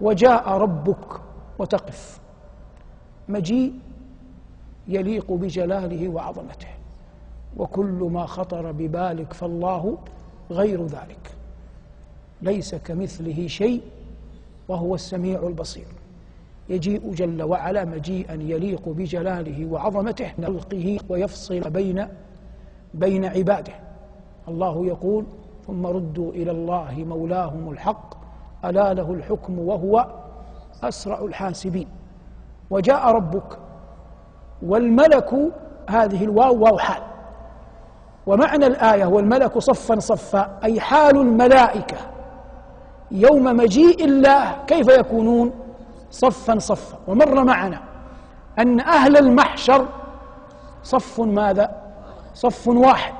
وجاء ربك وتقف. مجيء يليق بجلاله وعظمته. وكل ما خطر ببالك فالله غير ذلك. ليس كمثله شيء وهو السميع البصير. يجيء جل وعلا مجيئا يليق بجلاله وعظمته. خلقه ويفصل بين بين عباده. الله يقول ثم ردوا إلى الله مولاهم الحق الا له الحكم وهو أسرع الحاسبين. وجاء ربك والملك هذه الواو واو حال. ومعنى الآية والملك صفا صفا أي حال الملائكة. يوم مجيء الله كيف يكونون؟ صفا صفا. ومر معنا أن أهل المحشر صف ماذا؟ صف واحد.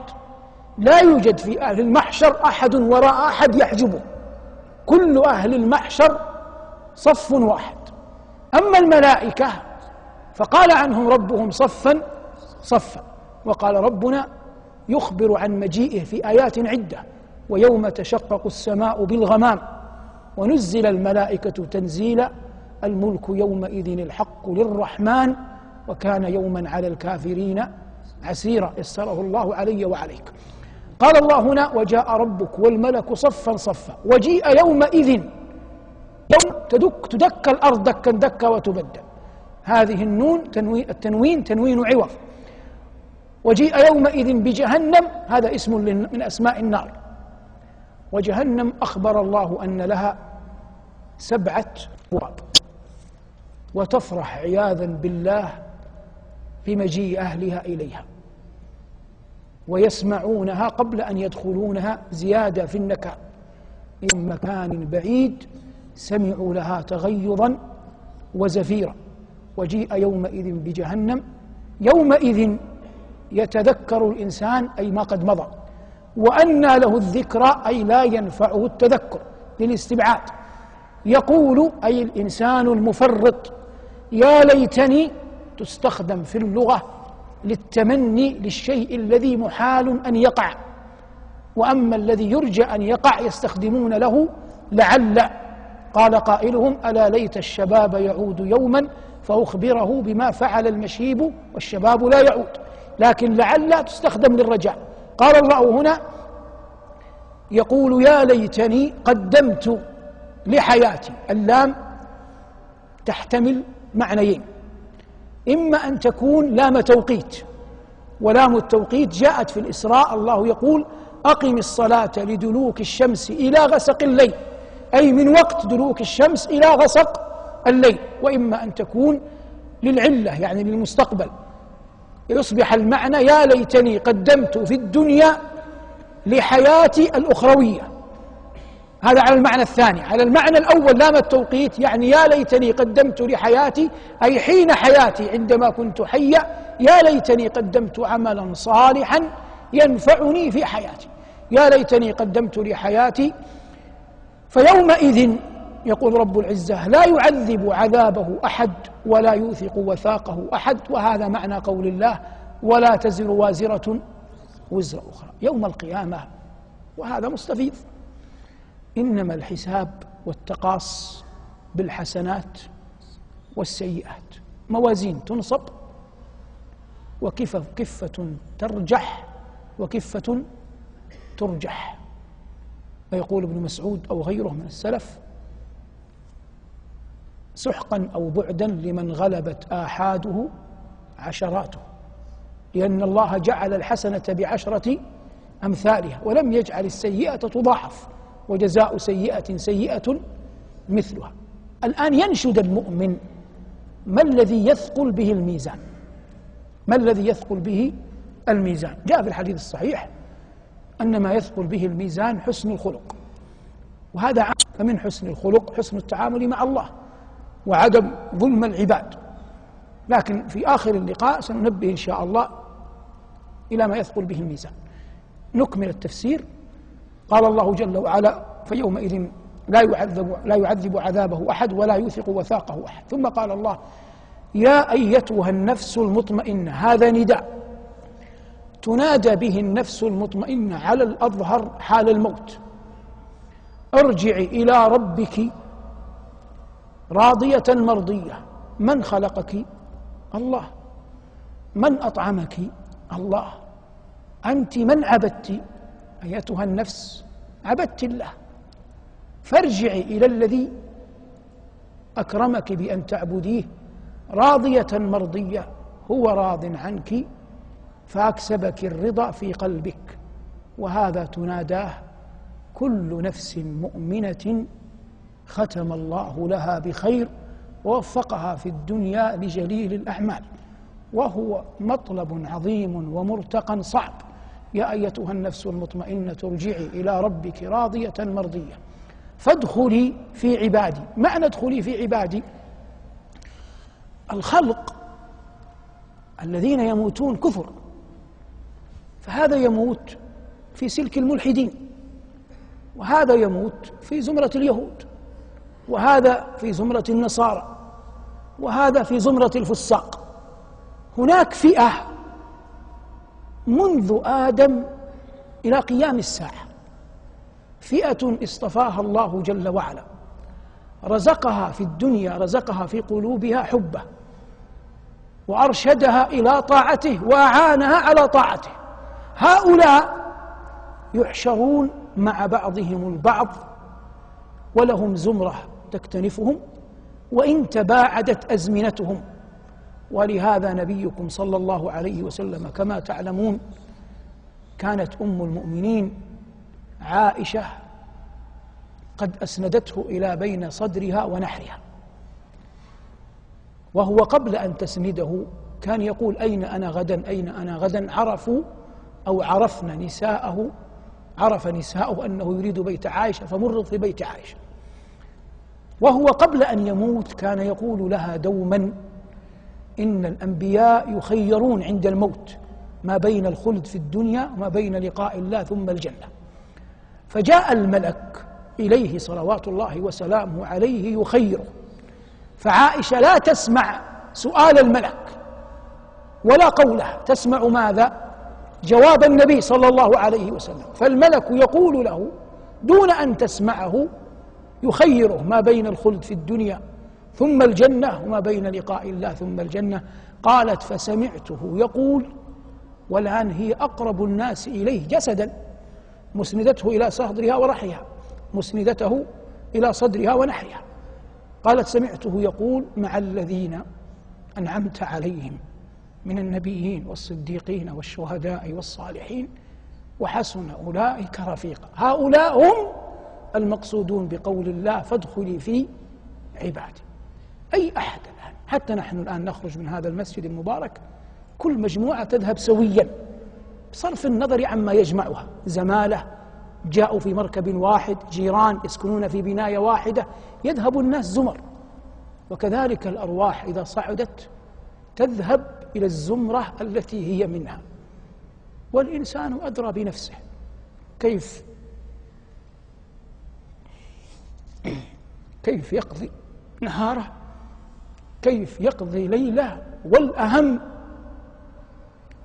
لا يوجد في أهل المحشر أحد وراء أحد يحجبه. كل أهل المحشر صف واحد. أما الملائكة فقال عنهم ربهم صفا صفا. وقال ربنا يخبر عن مجيئه في آيات عدة. ويوم تشقق السماء بالغمام. ونزل الملائكة تنزيلا. الملك يومئذ الحق للرحمن. وكان يوما على الكافرين عسيرا. يسره الله علي وعليك. قال الله هنا وجاء ربك والملك صفا صفا. وجيء يومئذ. يوم تدك تدك الأرض دكا دكا وتبدل. هذه النون تنوين التنوين تنوين عوض. وجيء يومئذ بجهنم. هذا اسم من أسماء النار. وجهنم أخبر الله أن لها سبعة أبواب. وتفرح عياذا بالله بمجيء أهلها إليها. ويسمعونها قبل أن يدخلونها زيادة في النكال. من مكان بعيد سمعوا لها تغيظا وزفيرا. وجيء يومئذ بجهنم. يومئذ يتذكر الإنسان أي ما قد مضى. وأنى له الذكرى أي لا ينفعه التذكر للاستبعاد. يقول أي الإنسان المفرط يا ليتني تستخدم في اللغة للتمني للشيء الذي محال أن يقع. وأما الذي يرجى أن يقع يستخدمون له لعل. قال قائلهم ألا ليت الشباب يعود يوما فأخبره بما فعل المشيب والشباب لا يعود. لكن لعل تستخدم للرجاء. قال الله هنا يقول يا ليتني قدمت لحياتي. اللام تحتمل معنيين. إما أن تكون لام توقيت ولام التوقيت جاءت في الإسراء الله يقول أقم الصلاة لدلوك الشمس إلى غسق الليل أي من وقت دلوك الشمس إلى غسق الليل وإما أن تكون للعلة يعني للمستقبل. يصبح المعنى يا ليتني قدمت في الدنيا لحياتي الأخروية. هذا على المعنى الثاني. على المعنى الأول لام التوقيت يعني يا ليتني قدمت لحياتي أي حين حياتي عندما كنت حيا يا ليتني قدمت عملا صالحا ينفعني في حياتي. يا ليتني قدمت لحياتي فيومئذ يقول رب العزة لا يعذب عذابه أحد ولا يوثق وثاقه أحد وهذا معنى قول الله ولا تزر وازرة وزر أخرى. يوم القيامة وهذا مستفيض. إنما الحساب والتقاص بالحسنات والسيئات. موازين تنصب وكفة كفة ترجح وكفة ترجح. ويقول ابن مسعود أو غيره من السلف سحقا أو بعدا لمن غلبت آحاده عشراته لأن الله جعل الحسنة بعشرة أمثالها ولم يجعل السيئة تضاعف. وجزاء سيئة سيئة مثلها. الآن ينشد المؤمن ما الذي يثقل به الميزان؟ ما الذي يثقل به الميزان؟ جاء في الحديث الصحيح أن ما يثقل به الميزان حسن الخلق. وهذا فمن حسن الخلق حسن التعامل مع الله وعدم ظلم العباد. لكن في آخر اللقاء سننبه إن شاء الله إلى ما يثقل به الميزان. نكمل التفسير. قال الله جل وعلا فيومئذ لا يعذب لا يعذب عذابه أحد ولا يوثق وثاقه أحد. ثم قال الله يا أيتها النفس المطمئنة هذا نداء. تنادى به النفس المطمئنة على الأظهر حال الموت. أرجعي إلى ربك راضية مرضية. من خلقك؟ الله. من أطعمك؟ الله. أنت من عبدت؟ أيتها النفس عبدت الله. فارجعي إلى الذي أكرمك بأن تعبديه راضية مرضية هو راض عنك فأكسبك الرضا في قلبك. وهذا تناداه كل نفس مؤمنة ختم الله لها بخير ووفقها في الدنيا لجليل الأعمال. وهو مطلب عظيم ومرتقى صعب. يا أيتها النفس المطمئنة ارجعي إلى ربك راضية مرضية. فادخلي في عبادي. معنى ادخلي في عبادي؟ الخلق الذين يموتون كفر. فهذا يموت في سلك الملحدين وهذا يموت في زمرة اليهود وهذا في زمرة النصارى وهذا في زمرة الفساق. هناك فئة منذ آدم إلى قيام الساعة. فئة اصطفاها الله جل وعلا. رزقها في الدنيا رزقها في قلوبها حبه. وأرشدها إلى طاعته وأعانها على طاعته. هؤلاء يحشرون مع بعضهم البعض ولهم زمرة تكتنفهم وإن تباعدت أزمنتهم. ولهذا نبيكم صلى الله عليه وسلم كما تعلمون كانت أم المؤمنين عائشة قد أسندته إلى بين صدرها ونحرها. وهو قبل أن تسنده كان يقول أين أنا غدا؟ أين أنا غدا؟ عرفوا أو عرفنا نساءه عرف نساءه أنه يريد بيت عائشة فمرض في بيت عائشة. وهو قبل أن يموت كان يقول لها دوما إن الأنبياء يخيرون عند الموت ما بين الخلد في الدنيا وما بين لقاء الله ثم الجنة. فجاء الملك إليه صلوات الله وسلامه عليه يخيره. فعائشة لا تسمع سؤال الملك ولا قوله تسمع ماذا؟ جواب النبي صلى الله عليه وسلم. فالملك يقول له دون أن تسمعه يخيره ما بين الخلد في الدنيا ثم الجنة وما بين لقاء الله ثم الجنة. قالت فسمعته يقول والآن هي أقرب الناس إليه جسدا. مسندته إلى صدرها ورحيها. مسندته إلى صدرها ونحرها قالت سمعته يقول مع الذين أنعمت عليهم من النبيين والصديقين والشهداء والصالحين وحسن أولئك رفيقا. هؤلاء هم المقصودون بقول الله فادخلي في عبادي. أي أحد الآن. حتى نحن الآن نخرج من هذا المسجد المبارك كل مجموعة تذهب سويا بصرف النظر عما يجمعها. زمالة جاءوا في مركب واحد جيران يسكنون في بناية واحدة يذهب الناس زمر. وكذلك الأرواح إذا صعدت تذهب إلى الزمرة التي هي منها. والإنسان أدرى بنفسه. كيف؟ كيف يقضي نهاره؟ كيف يقضي ليلة والأهم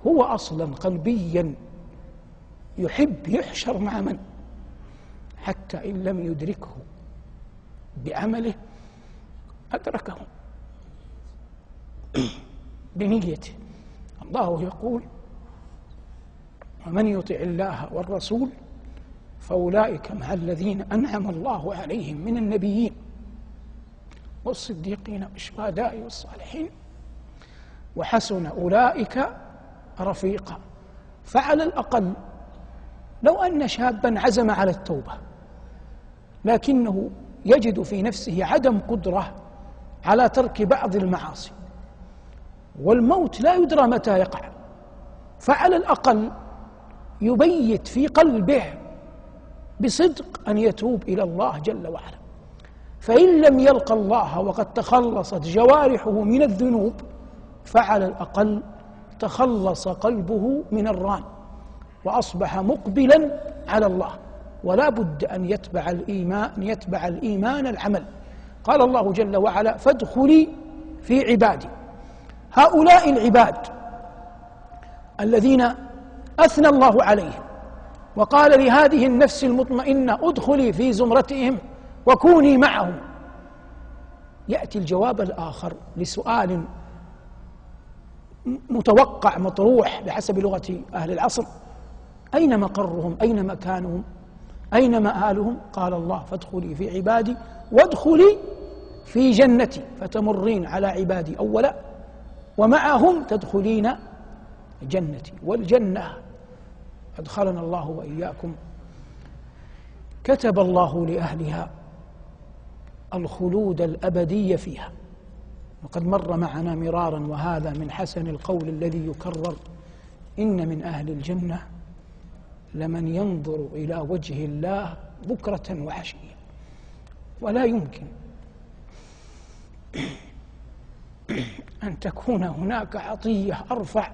هو أصلا قلبيا يحب يحشر مع من؟ حتى إن لم يدركه بعمله أدركه بنيته. الله يقول ومن يطع الله والرسول فأولئك مع الذين أنعم الله عليهم من النبيين. والصديقين والشهداء والصالحين. وحسن أولئك رفيقا. فعلى الأقل لو أن شابا عزم على التوبة لكنه يجد في نفسه عدم قدرة على ترك بعض المعاصي. والموت لا يدرى متى يقع. فعلى الأقل يبيت في قلبه بصدق أن يتوب إلى الله جل وعلا. فإن لم يلقى الله وقد تخلصت جوارحه من الذنوب فعلى الأقل تخلص قلبه من الران وأصبح مقبلا على الله. ولا بد أن يتبع الإيمان يتبع الإيمان العمل. قال الله جل وعلا فادخلي في عبادي. هؤلاء العباد الذين أثنى الله عليهم وقال لهذه النفس المطمئنة ادخلي في زمرتهم. وكوني معهم. يأتي الجواب الآخر لسؤال متوقع مطروح بحسب لغة أهل العصر. أين مقرهم؟ أين مكانهم؟ أين مآلهم؟ قال الله فادخلي في عبادي وادخلي في جنتي فتمرين على عبادي أولا ومعهم تدخلين جنتي. والجنة أدخلنا الله وإياكم. كتب الله لأهلها الخلود الأبدي فيها. وقد مر معنا مرارا وهذا من حسن القول الذي يكرر إن من أهل الجنة لمن ينظر إلى وجه الله بكرة وعشية ولا يمكن أن تكون هناك عطية أرفع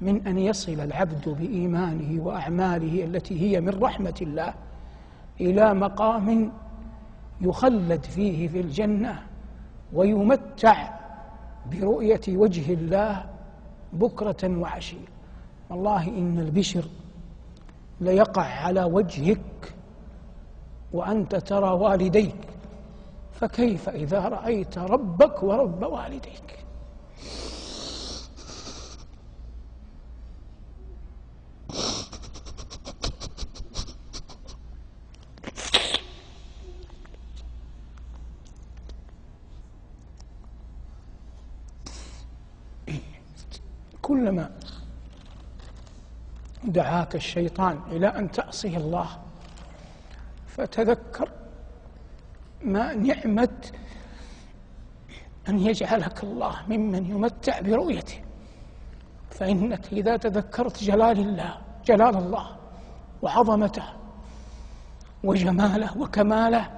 من أن يصل العبد بإيمانه وأعماله التي هي من رحمة الله إلى مقام يخلد فيه في الجنة ويمتع برؤية وجه الله بكرة وعشية. والله إن البشر ليقع على وجهك وأنت ترى والديك فكيف إذا رأيت ربك ورب والديك؟ كلما دعاك الشيطان إلى أن تعصي الله فتذكر ما نعمة أن يجعلك الله ممن يمتع برؤيته. فإنك إذا تذكرت جلال الله جلال الله وعظمته وجماله وكماله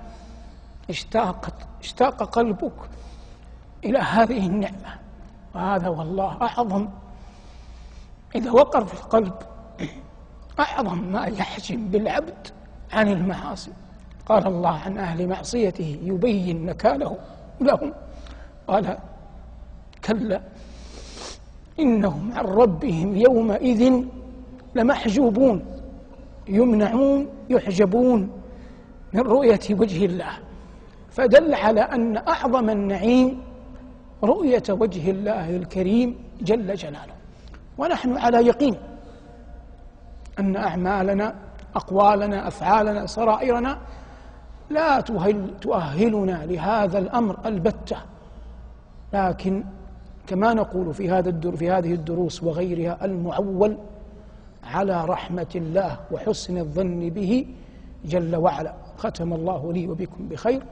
اشتاقت اشتاق قلبك إلى هذه النعمة. وهذا والله أعظم إذا وقر في القلب أعظم ما يحجم بالعبد عن المعاصي. قال الله عن أهل معصيته يبين نكاله لهم. قال كلا إنهم عن ربهم يومئذ لمحجوبون يمنعون يحجبون من رؤية وجه الله. فدل على أن أعظم النعيم رؤية وجه الله الكريم جل جلاله. ونحن على يقين أن أعمالنا أقوالنا أفعالنا سرائرنا لا تؤهلنا لهذا الأمر البتة. لكن كما نقول في هذا في هذه الدروس وغيرها المعول على رحمة الله وحسن الظن به جل وعلا. ختم الله لي وبكم بخير.